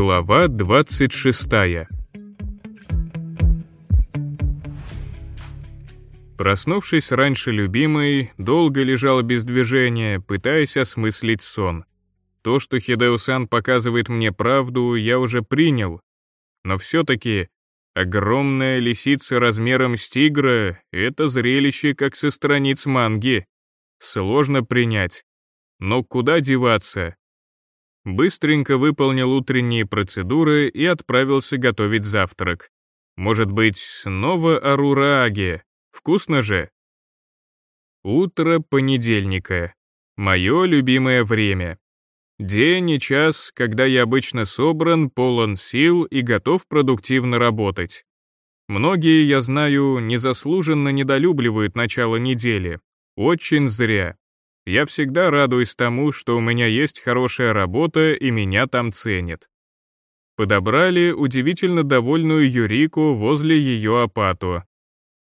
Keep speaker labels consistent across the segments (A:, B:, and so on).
A: Глава 26 Проснувшись раньше любимой, долго лежал без движения, пытаясь осмыслить сон. То, что Хидео-сан показывает мне правду, я уже принял. Но все-таки огромная лисица размером с тигра — это зрелище, как со страниц манги. Сложно принять. Но куда деваться? Быстренько выполнил утренние процедуры и отправился готовить завтрак. Может быть, снова арураги? Вкусно же? Утро понедельника. Мое любимое время. День и час, когда я обычно собран, полон сил и готов продуктивно работать. Многие, я знаю, незаслуженно недолюбливают начало недели. Очень зря. Я всегда радуюсь тому, что у меня есть хорошая работа и меня там ценят. Подобрали удивительно довольную Юрику возле ее апату.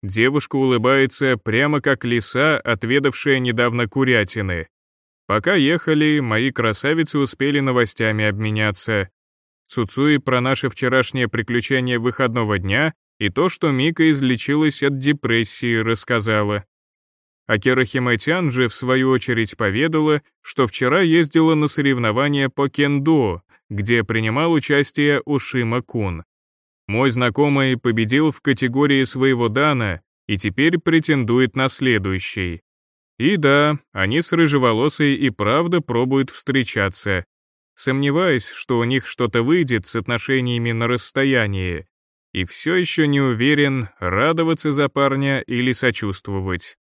A: Девушка улыбается прямо как лиса, отведавшая недавно курятины. Пока ехали, мои красавицы успели новостями обменяться. Цуцуи про наше вчерашнее приключение выходного дня и то, что Мика излечилась от депрессии, рассказала. Акера Химатян же, в свою очередь, поведала, что вчера ездила на соревнования по кендо, где принимал участие Ушима Кун. Мой знакомый победил в категории своего дана и теперь претендует на следующий. И да, они с рыжеволосой и правда пробуют встречаться. Сомневаюсь, что у них что-то выйдет с отношениями на расстоянии. И все еще не уверен, радоваться за парня или сочувствовать.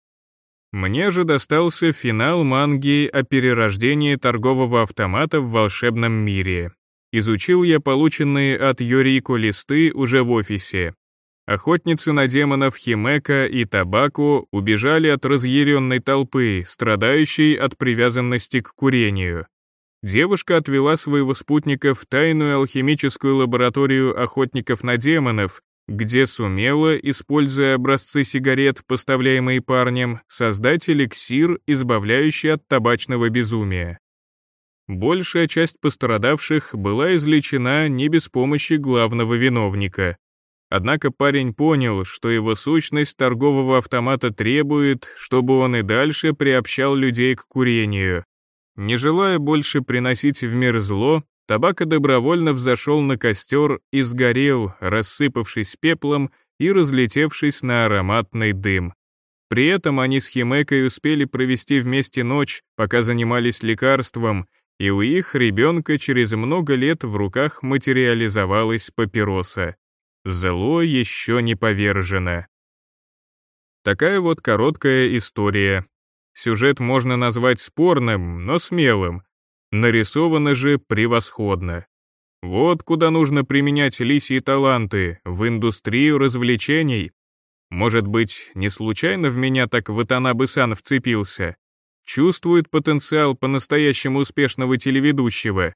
A: Мне же достался финал манги о перерождении торгового автомата в волшебном мире. Изучил я полученные от Юрико листы уже в офисе. Охотницы на демонов Химека и Табаку убежали от разъяренной толпы, страдающей от привязанности к курению. Девушка отвела своего спутника в тайную алхимическую лабораторию охотников на демонов, где сумела, используя образцы сигарет, поставляемые парнем, создать эликсир, избавляющий от табачного безумия. Большая часть пострадавших была излечена не без помощи главного виновника. Однако парень понял, что его сущность торгового автомата требует, чтобы он и дальше приобщал людей к курению. Не желая больше приносить в мир зло, Табака добровольно взошел на костер и сгорел, рассыпавшись пеплом и разлетевшись на ароматный дым. При этом они с Химекой успели провести вместе ночь, пока занимались лекарством, и у их ребенка через много лет в руках материализовалась папироса. Зло еще не повержено. Такая вот короткая история. Сюжет можно назвать спорным, но смелым, нарисовано же превосходно. Вот куда нужно применять лисьи таланты, в индустрию развлечений. Может быть, не случайно в меня так Ватанабы-сан вцепился. Чувствует потенциал по-настоящему успешного телеведущего.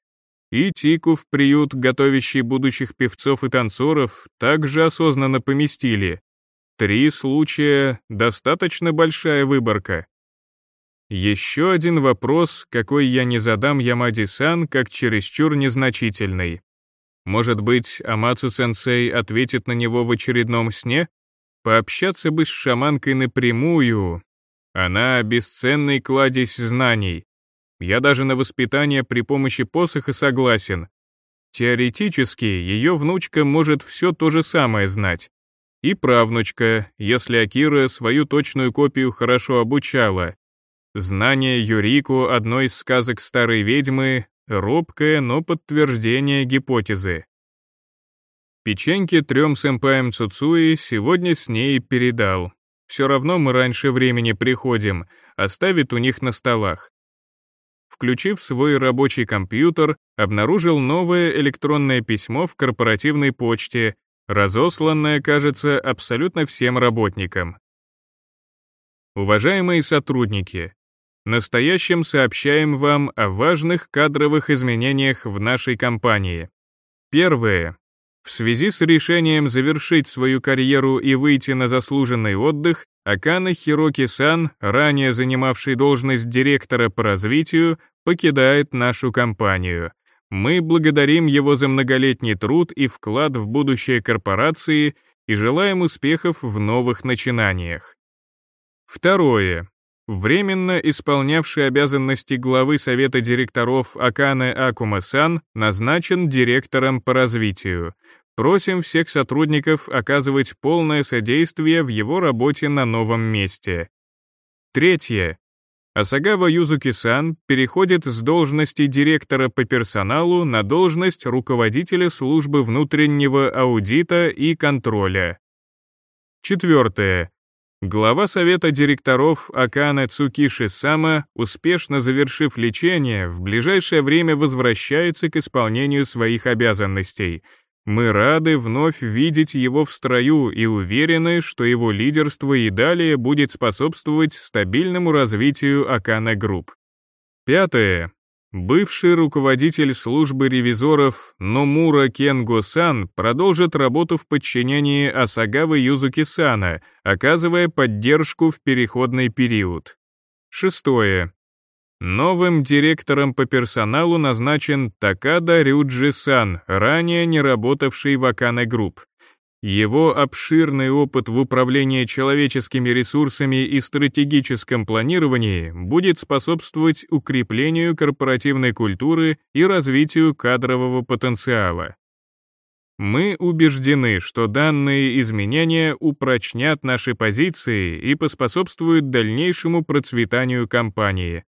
A: И Тику в приют, готовящий будущих певцов и танцоров, также осознанно поместили. Три случая — достаточно большая выборка. Еще один вопрос, какой я не задам Ямади-сан, как чересчур незначительный. Может быть, Амацу-сенсей ответит на него в очередном сне? Пообщаться бы с шаманкой напрямую. Она бесценный кладезь знаний. Я даже на воспитание при помощи посоха согласен. Теоретически, ее внучка может все то же самое знать. И правнучка, если Акира свою точную копию хорошо обучала. Знание Юрику одной из сказок старой ведьмы — робкое, но подтверждение гипотезы. Печеньки трем сэмпаям Цуцуи сегодня с ней передал. Все равно мы раньше времени приходим, оставит у них на столах. Включив свой рабочий компьютер, обнаружил новое электронное письмо в корпоративной почте, разосланное, кажется, абсолютно всем работникам. Уважаемые сотрудники, настоящем сообщаем вам о важных кадровых изменениях в нашей компании. Первое. В связи с решением завершить свою карьеру и выйти на заслуженный отдых, Акана Хироки-сан, ранее занимавший должность директора по развитию, покидает нашу компанию. Мы благодарим его за многолетний труд и вклад в будущее корпорации и желаем успехов в новых начинаниях. Второе. Временно исполнявший обязанности главы Совета директоров Акане Акума-сан назначен директором по развитию. Просим всех сотрудников оказывать полное содействие в его работе на новом месте. Третье. Асагава Юзуки-сан переходит с должности директора по персоналу на должность руководителя службы внутреннего аудита и контроля. Четвертое. Глава совета директоров Акана Цукиши Сама, успешно завершив лечение, в ближайшее время возвращается к исполнению своих обязанностей. Мы рады вновь видеть его в строю и уверены, что его лидерство и далее будет способствовать стабильному развитию Акана Групп. Пятое. Бывший руководитель службы ревизоров Номура Кенго-сан продолжит работу в подчинении Асагавы Юзуки-сана, оказывая поддержку в переходный период. Шестое. Новым директором по персоналу назначен Такада Рюджи-сан, ранее не работавший в Акане Групп. Его обширный опыт в управлении человеческими ресурсами и стратегическом планировании будет способствовать укреплению корпоративной культуры и развитию кадрового потенциала. Мы убеждены, что данные изменения упрочнят наши позиции и поспособствуют дальнейшему процветанию компании.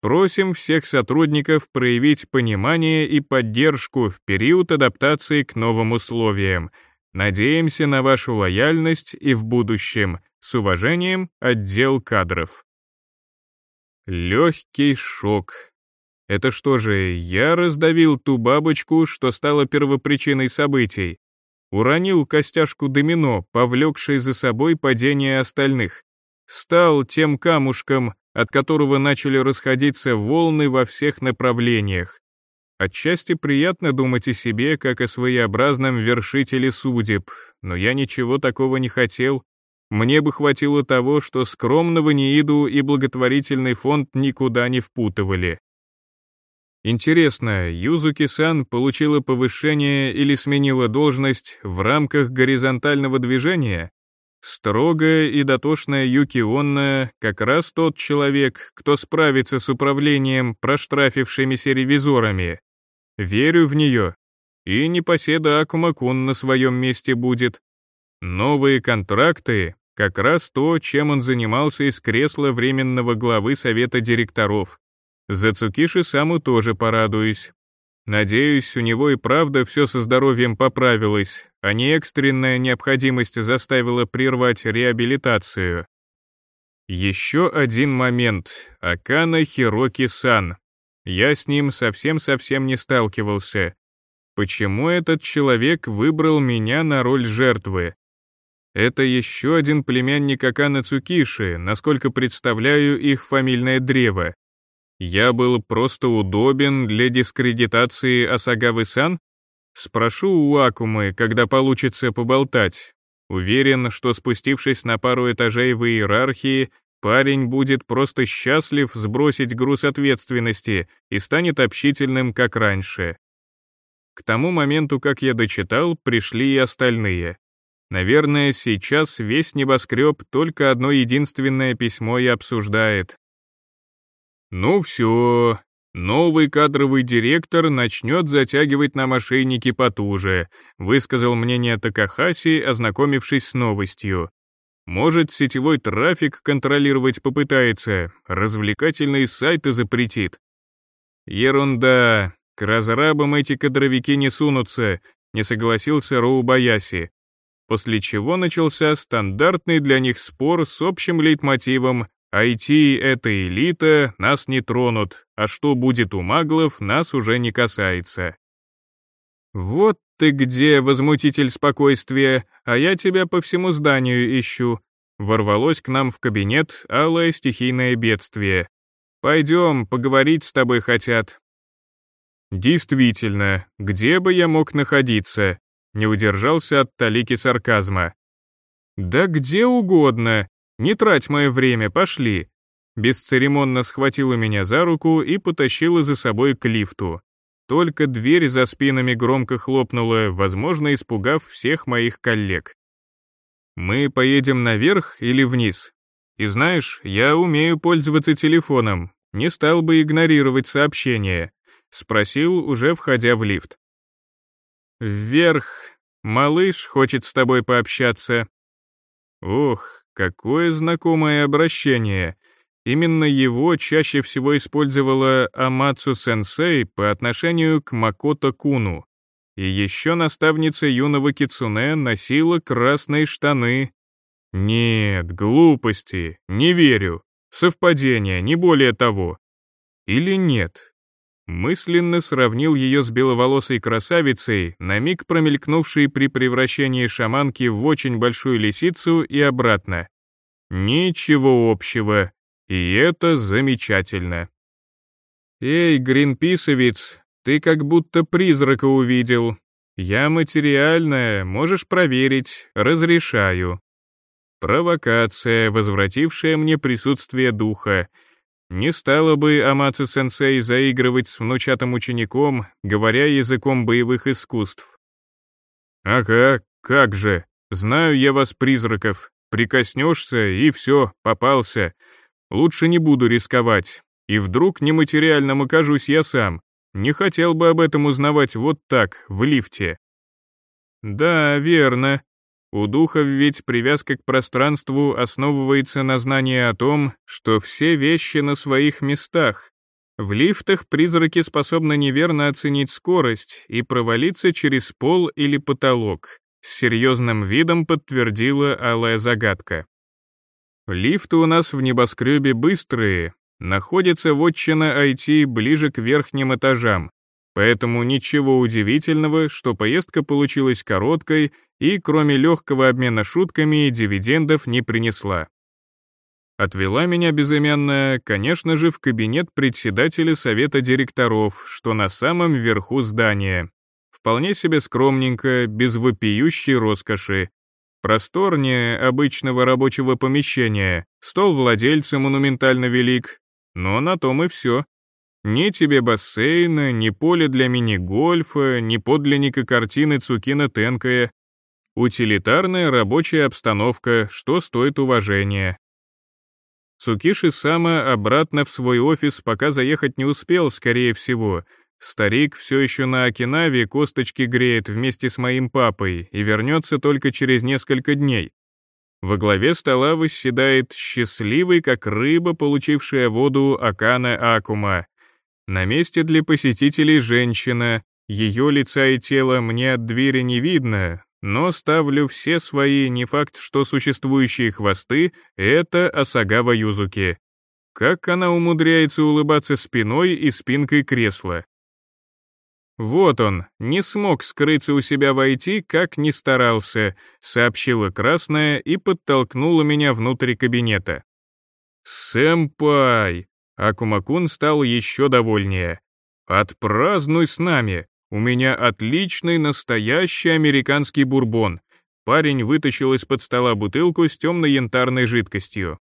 A: Просим всех сотрудников проявить понимание и поддержку в период адаптации к новым условиям — Надеемся на вашу лояльность и в будущем. С уважением, отдел кадров. Легкий шок. Это что же, я раздавил ту бабочку, что стала первопричиной событий? Уронил костяшку домино, повлекший за собой падение остальных. Стал тем камушком, от которого начали расходиться волны во всех направлениях. Отчасти приятно думать о себе, как о своеобразном вершителе судеб, но я ничего такого не хотел. Мне бы хватило того, что скромного Нииду и благотворительный фонд никуда не впутывали. Интересно, Юзуки-сан получила повышение или сменила должность в рамках горизонтального движения? Строгая и дотошная Юки Онна как раз тот человек, кто справится с управлением проштрафившимися ревизорами. Верю в нее. И непоседа Акумакун на своем месте будет. Новые контракты — как раз то, чем он занимался из кресла временного главы совета директоров. За Цукиши саму тоже порадуюсь. Надеюсь, у него и правда все со здоровьем поправилось, а не экстренная необходимость заставила прервать реабилитацию. Еще один момент. Акана Хироки-сан. Я с ним совсем-совсем не сталкивался. Почему этот человек выбрал меня на роль жертвы? Это еще один племянник Акана Цукиши, насколько представляю их фамильное древо. Я был просто удобен для дискредитации Асагавы-сан? Спрошу у Акумы, когда получится поболтать. Уверен, что спустившись на пару этажей в иерархии, Парень будет просто счастлив сбросить груз ответственности и станет общительным, как раньше. К тому моменту, как я дочитал, пришли и остальные. Наверное, сейчас весь небоскреб только одно единственное письмо и обсуждает. Ну все, новый кадровый директор начнет затягивать на мошенники потуже, высказал мнение Такахаси, ознакомившись с новостью. Может, сетевой трафик контролировать попытается, развлекательные сайты запретит. Ерунда, к разрабам эти кадровики не сунутся, не согласился Роу Баяси. После чего начался стандартный для них спор с общим лейтмотивом «IT — это элита, нас не тронут, а что будет у маглов, нас уже не касается». «Вот ты где, возмутитель спокойствия, а я тебя по всему зданию ищу», ворвалось к нам в кабинет алое стихийное бедствие. «Пойдем, поговорить с тобой хотят». «Действительно, где бы я мог находиться?» Не удержался от талики сарказма. «Да где угодно. Не трать мое время, пошли». Бесцеремонно схватила меня за руку и потащила за собой к лифту. Только дверь за спинами громко хлопнула, возможно, испугав всех моих коллег. «Мы поедем наверх или вниз? И знаешь, я умею пользоваться телефоном, не стал бы игнорировать сообщение», — спросил, уже входя в лифт. «Вверх. Малыш хочет с тобой пообщаться». Ох, какое знакомое обращение. Именно его чаще всего использовала Амацу-сенсей по отношению к Макото Куну. И еще наставница юного кицуне носила красные штаны. Нет, глупости, не верю. Совпадение, не более того. Или нет? Мысленно сравнил ее с беловолосой красавицей, на миг промелькнувшей при превращении шаманки в очень большую лисицу и обратно. Ничего общего. И это замечательно. «Эй, гринписовец, ты как будто призрака увидел. Я материальная, можешь проверить, разрешаю». Провокация, возвратившая мне присутствие духа. Не стало бы Амацу-сенсей заигрывать с внучатым учеником, говоря языком боевых искусств. «Ага, как же, знаю я вас, призраков, прикоснешься и все, попался», Лучше не буду рисковать. И вдруг нематериальным окажусь я сам. Не хотел бы об этом узнавать вот так, в лифте. Да, верно. У духов ведь привязка к пространству основывается на знании о том, что все вещи на своих местах. В лифтах призраки способны неверно оценить скорость и провалиться через пол или потолок. С серьезным видом подтвердила алая загадка. Лифты у нас в небоскребе быстрые, находится вотчина IT ближе к верхним этажам, поэтому ничего удивительного, что поездка получилась короткой и, кроме легкого обмена шутками, дивидендов не принесла. Отвела меня безымянная, конечно же, в кабинет председателя совета директоров, что на самом верху здания. Вполне себе скромненько, без вопиющей роскоши, Просторнее обычного рабочего помещения, стол владельца монументально велик, но на том и все. Ни тебе бассейна, ни поле для мини-гольфа, ни подлинника картины Цукина Тенкая. Утилитарная рабочая обстановка, что стоит уважения. Цукиши Сама обратно в свой офис пока заехать не успел, скорее всего, Старик все еще на Окинаве косточки греет вместе с моим папой и вернется только через несколько дней. Во главе стола восседает счастливый, как рыба, получившая воду Акана Акума. На месте для посетителей женщина, ее лица и тела мне от двери не видно, но ставлю все свои, не факт, что существующие хвосты, это Асагава Юзуки. Как она умудряется улыбаться спиной и спинкой кресла. «Вот он, не смог скрыться у себя войти, как ни старался», сообщила Красная и подтолкнула меня внутрь кабинета. «Сэмпай!» Акумакун стал еще довольнее. «Отпразднуй с нами! У меня отличный настоящий американский бурбон!» Парень вытащил из-под стола бутылку с темно-янтарной жидкостью.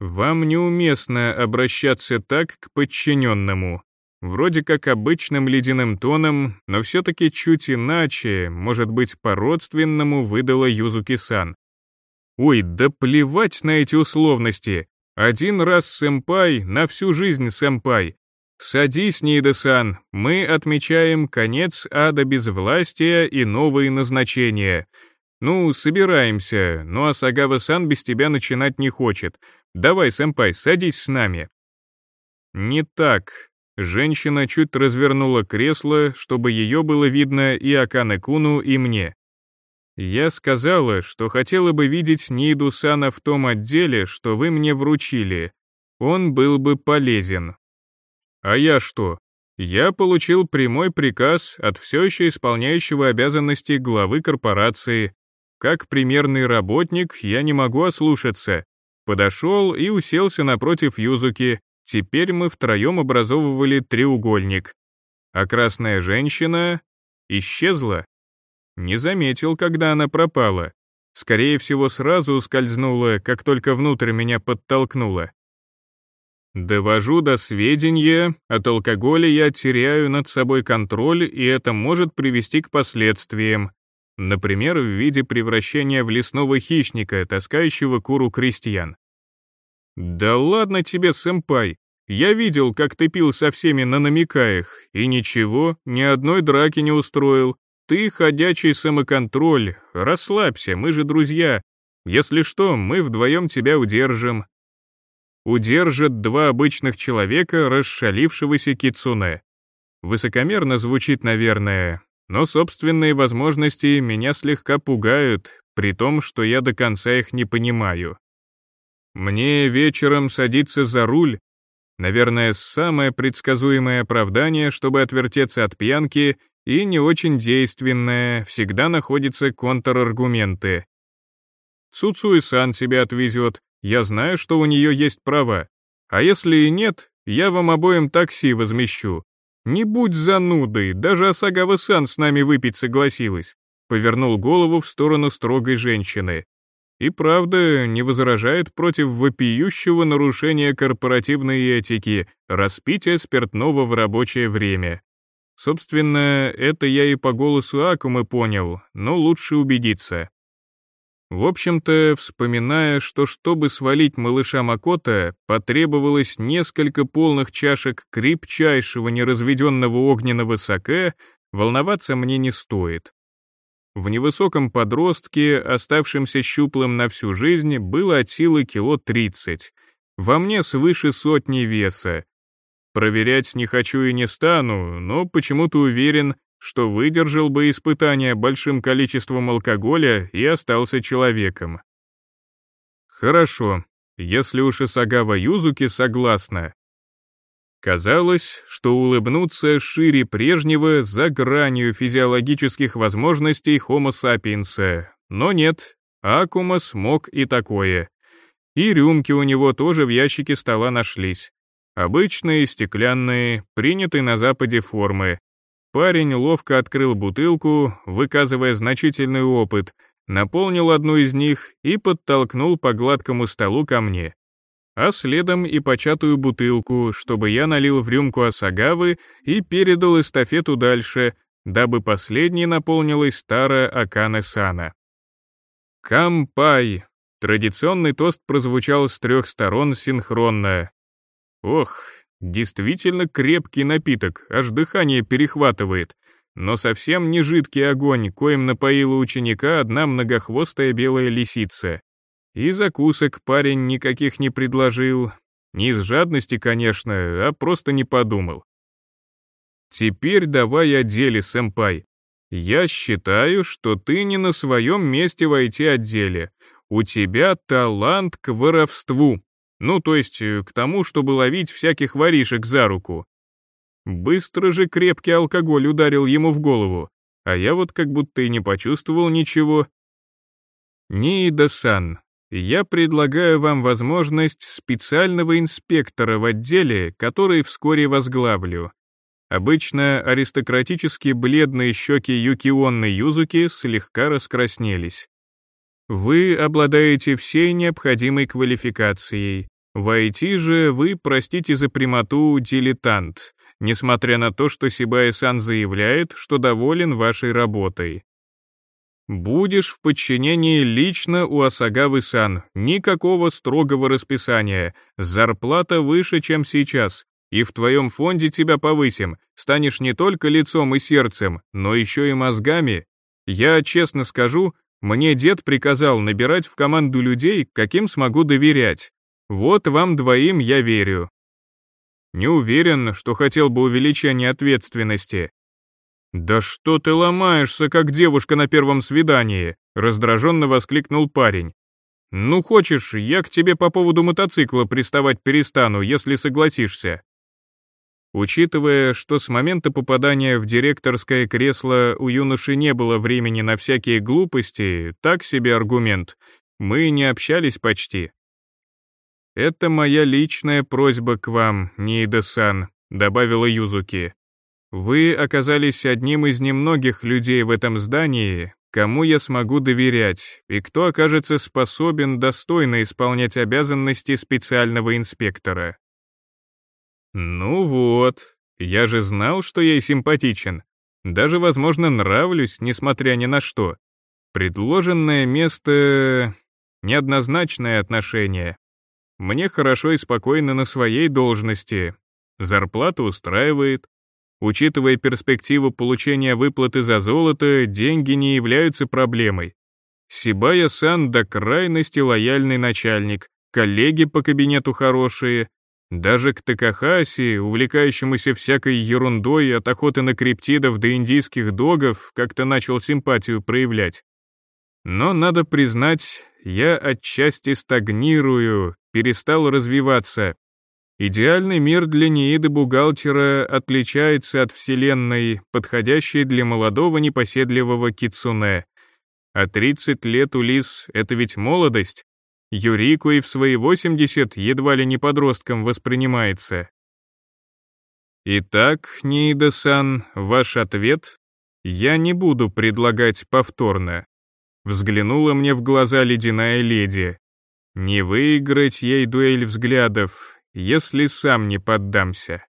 A: «Вам неуместно обращаться так к подчиненному», Вроде как обычным ледяным тоном, но все-таки чуть иначе, может быть, по-родственному выдала Юзуки-сан. Ой, да плевать на эти условности. Один раз сэмпай, на всю жизнь сэмпай. Садись, Нида-сан, мы отмечаем конец ада безвластия и новые назначения. Ну, собираемся, ну а Сагава-сан без тебя начинать не хочет. Давай, сэмпай, садись с нами. Не так, Женщина чуть развернула кресло, чтобы ее было видно и Акане Куну, и мне. Я сказала, что хотела бы видеть Ниду Сана в том отделе, что вы мне вручили. Он был бы полезен. А я что? Я получил прямой приказ от все еще исполняющего обязанности главы корпорации. Как примерный работник я не могу ослушаться. Подошел и уселся напротив Юзуки, Теперь мы втроем образовывали треугольник. А красная женщина исчезла. Не заметил, когда она пропала. Скорее всего, сразу ускользнула, как только внутрь меня подтолкнула. Довожу до сведения, от алкоголя я теряю над собой контроль, и это может привести к последствиям. Например, в виде превращения в лесного хищника, таскающего куру крестьян. «Да ладно тебе, сэмпай, я видел, как ты пил со всеми на намекаях, и ничего, ни одной драки не устроил. Ты ходячий самоконтроль, расслабься, мы же друзья. Если что, мы вдвоем тебя удержим». Удержат два обычных человека, расшалившегося кицуне. Высокомерно звучит, наверное, но собственные возможности меня слегка пугают, при том, что я до конца их не понимаю. Мне вечером садиться за руль, наверное, самое предсказуемое оправдание, чтобы отвертеться от пьянки, и не очень действенное, всегда находятся контраргументы. Цуцуи-сан себя отвезет, я знаю, что у нее есть права. А если и нет, я вам обоим такси возмещу. Не будь занудой, даже Асагава-сан с нами выпить согласилась. Повернул голову в сторону строгой женщины. И правда, не возражает против вопиющего нарушения корпоративной этики, распития спиртного в рабочее время. Собственно, это я и по голосу Акумы понял, но лучше убедиться. В общем-то, вспоминая, что чтобы свалить малыша Макота, потребовалось несколько полных чашек крепчайшего неразведенного огненного саке, волноваться мне не стоит. В невысоком подростке, оставшемся щуплым на всю жизнь, было от силы кило тридцать. Во мне свыше сотни веса. Проверять не хочу и не стану, но почему-то уверен, что выдержал бы испытание большим количеством алкоголя и остался человеком. Хорошо, если уж и Сагава Юзуки согласна. Казалось, что улыбнуться шире прежнего за гранью физиологических возможностей Homo sapiens, но нет, Акума смог и такое. И рюмки у него тоже в ящике стола нашлись. Обычные, стеклянные, принятые на Западе формы, Парень ловко открыл бутылку, выказывая значительный опыт, наполнил одну из них и подтолкнул по гладкому столу ко мне. А следом и початую бутылку, чтобы я налил в рюмку Асагавы и передал эстафету дальше, дабы последней наполнилась старая Акане Сана. «Кампай!» Традиционный тост прозвучал с трех сторон синхронно. Ох, Действительно крепкий напиток, аж дыхание перехватывает, но совсем не жидкий огонь, коим напоила ученика одна многохвостая белая лисица. И закусок парень никаких не предложил. Не из жадности, конечно, а просто не подумал. Теперь давай о деле, сэмпай. Я считаю, что ты не на своем месте в IT-отделе. У тебя талант к воровству. Ну, то есть э, к тому, чтобы ловить всяких воришек за руку. Быстро же крепкий алкоголь ударил ему в голову, а я вот как будто и не почувствовал ничего. Ниида-сан, я предлагаю вам возможность специального инспектора в отделе, который вскоре возглавлю. Обычно аристократически бледные щеки Юкионны Юзуки слегка раскраснелись. Вы обладаете всей необходимой квалификацией, в IT же вы, простите за прямоту, дилетант, несмотря на то, что Сибаи-сан заявляет, что доволен вашей работой. Будешь в подчинении лично у Асагавы-сан, никакого строгого расписания, зарплата выше, чем сейчас, и в твоем фонде тебя повысим, станешь не только лицом и сердцем, но еще и мозгами. Я честно скажу, мне дед приказал набирать в команду людей, каким смогу доверять, вот вам двоим я верю. Не уверен, что хотел бы увеличения ответственности. Да что ты ломаешься, как девушка на первом свидании, раздраженно воскликнул парень. Ну хочешь, я к тебе по поводу мотоцикла приставать перестану, если согласишься. Учитывая, что с момента попадания в директорское кресло у юноши не было времени на всякие глупости, так себе аргумент, мы не общались почти. «Это моя личная просьба к вам, Ниида-сан», — добавила Юзуки. «Вы оказались одним из немногих людей в этом здании, кому я смогу доверять, и кто окажется способен достойно исполнять обязанности специального инспектора. Ну вот, я же знал, что ей симпатичен. Даже, возможно, нравлюсь, несмотря ни на что. Предложенное место — неоднозначное отношение. Мне хорошо и спокойно на своей должности. Зарплата устраивает. Учитывая перспективу получения выплаты за золото, деньги не являются проблемой. Сибая-сан до крайности лояльный начальник, коллеги по кабинету хорошие, даже к Такахаси, увлекающемуся всякой ерундой от охоты на криптидов до индийских догов, как-то начал симпатию проявлять. Но, надо признать, я отчасти стагнирую, перестал развиваться. Идеальный мир для Нииды-бухгалтера отличается от вселенной, подходящей для молодого непоседливого кицуне. А 30 лет у Лис — это ведь молодость. Юрику и в свои 80 едва ли не подростком воспринимается. Итак, Ниида-сан, ваш ответ? Я не буду предлагать повторно. Взглянула мне в глаза ледяная леди. Не выиграть ей дуэль взглядов, если сам не поддамся.